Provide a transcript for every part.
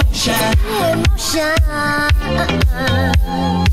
emotion. Emotion. Uh-uh.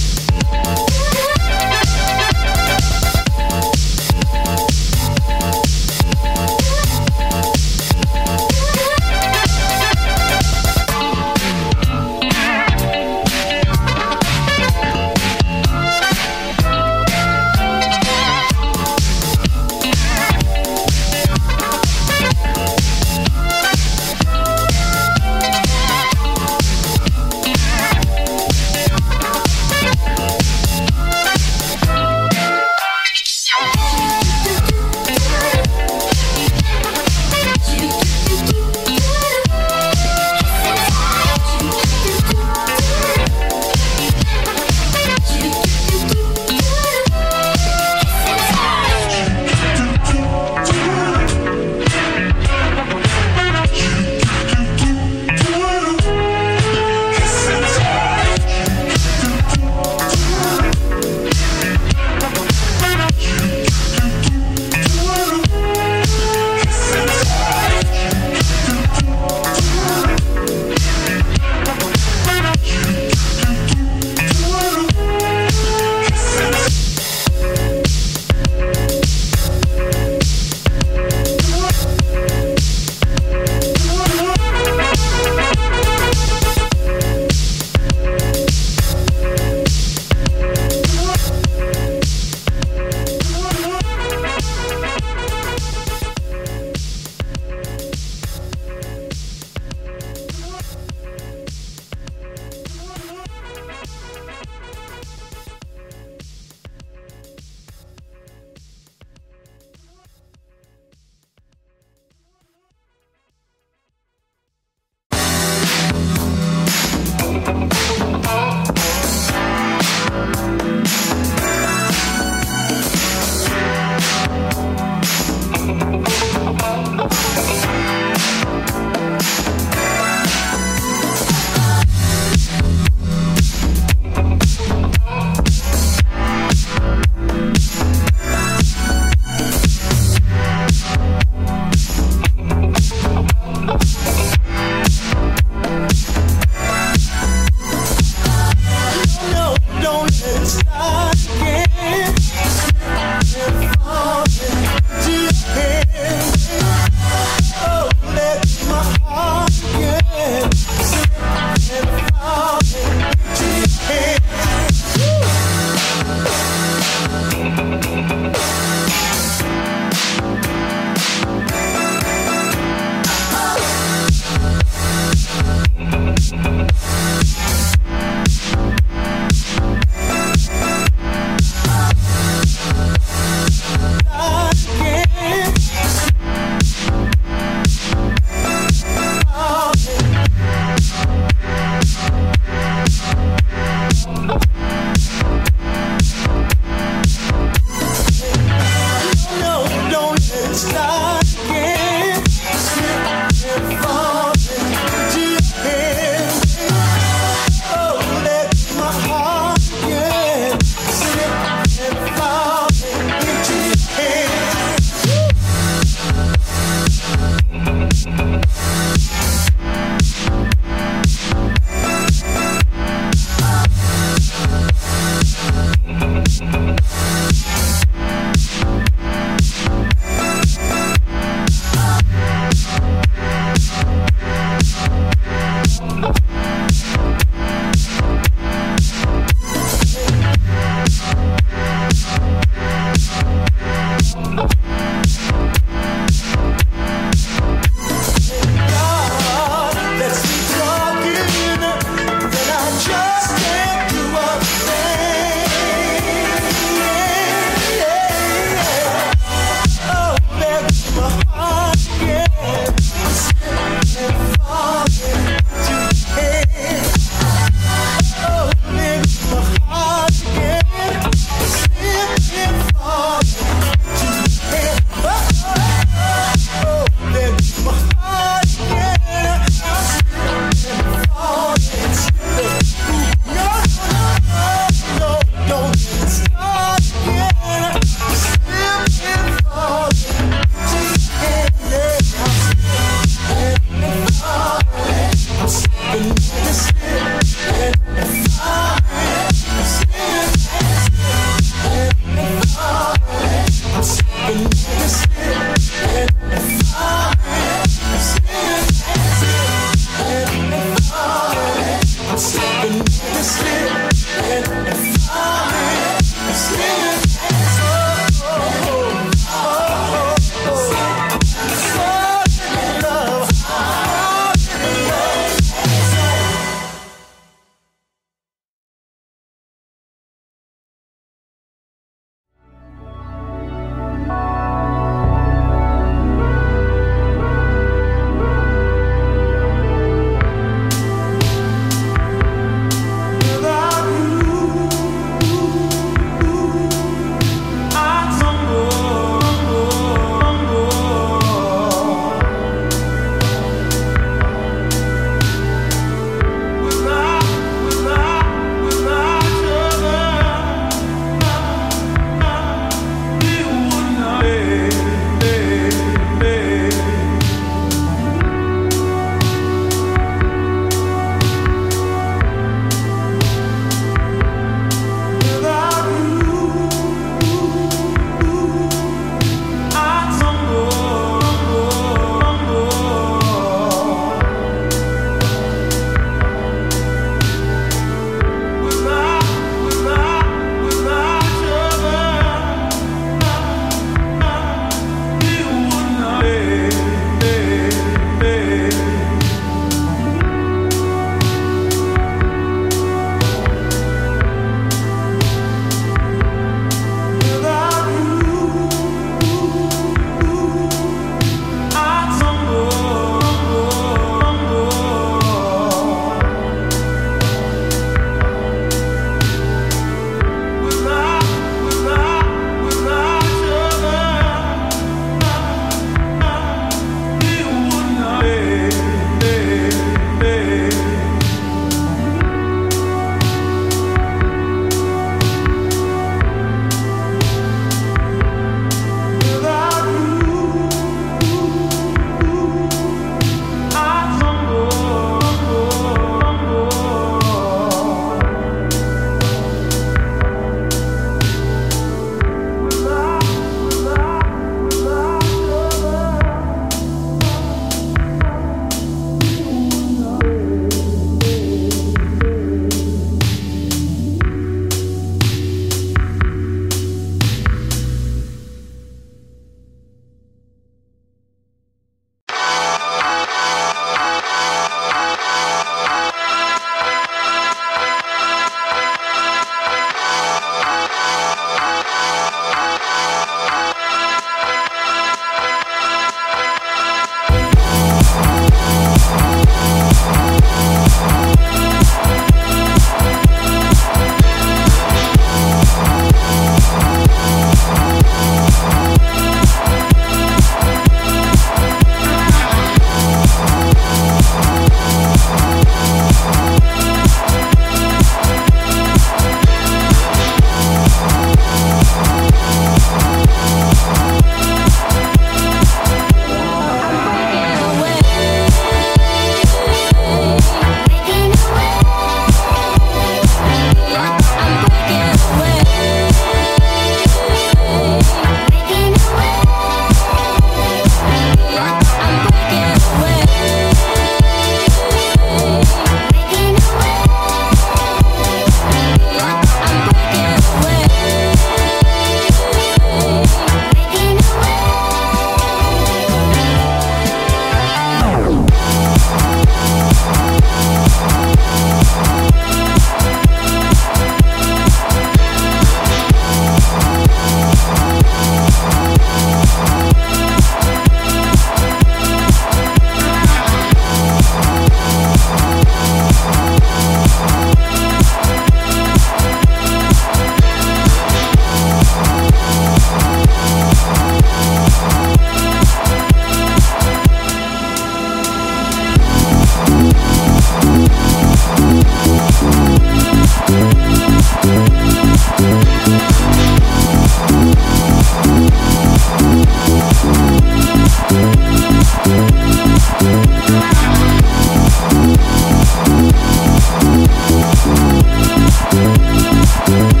Thank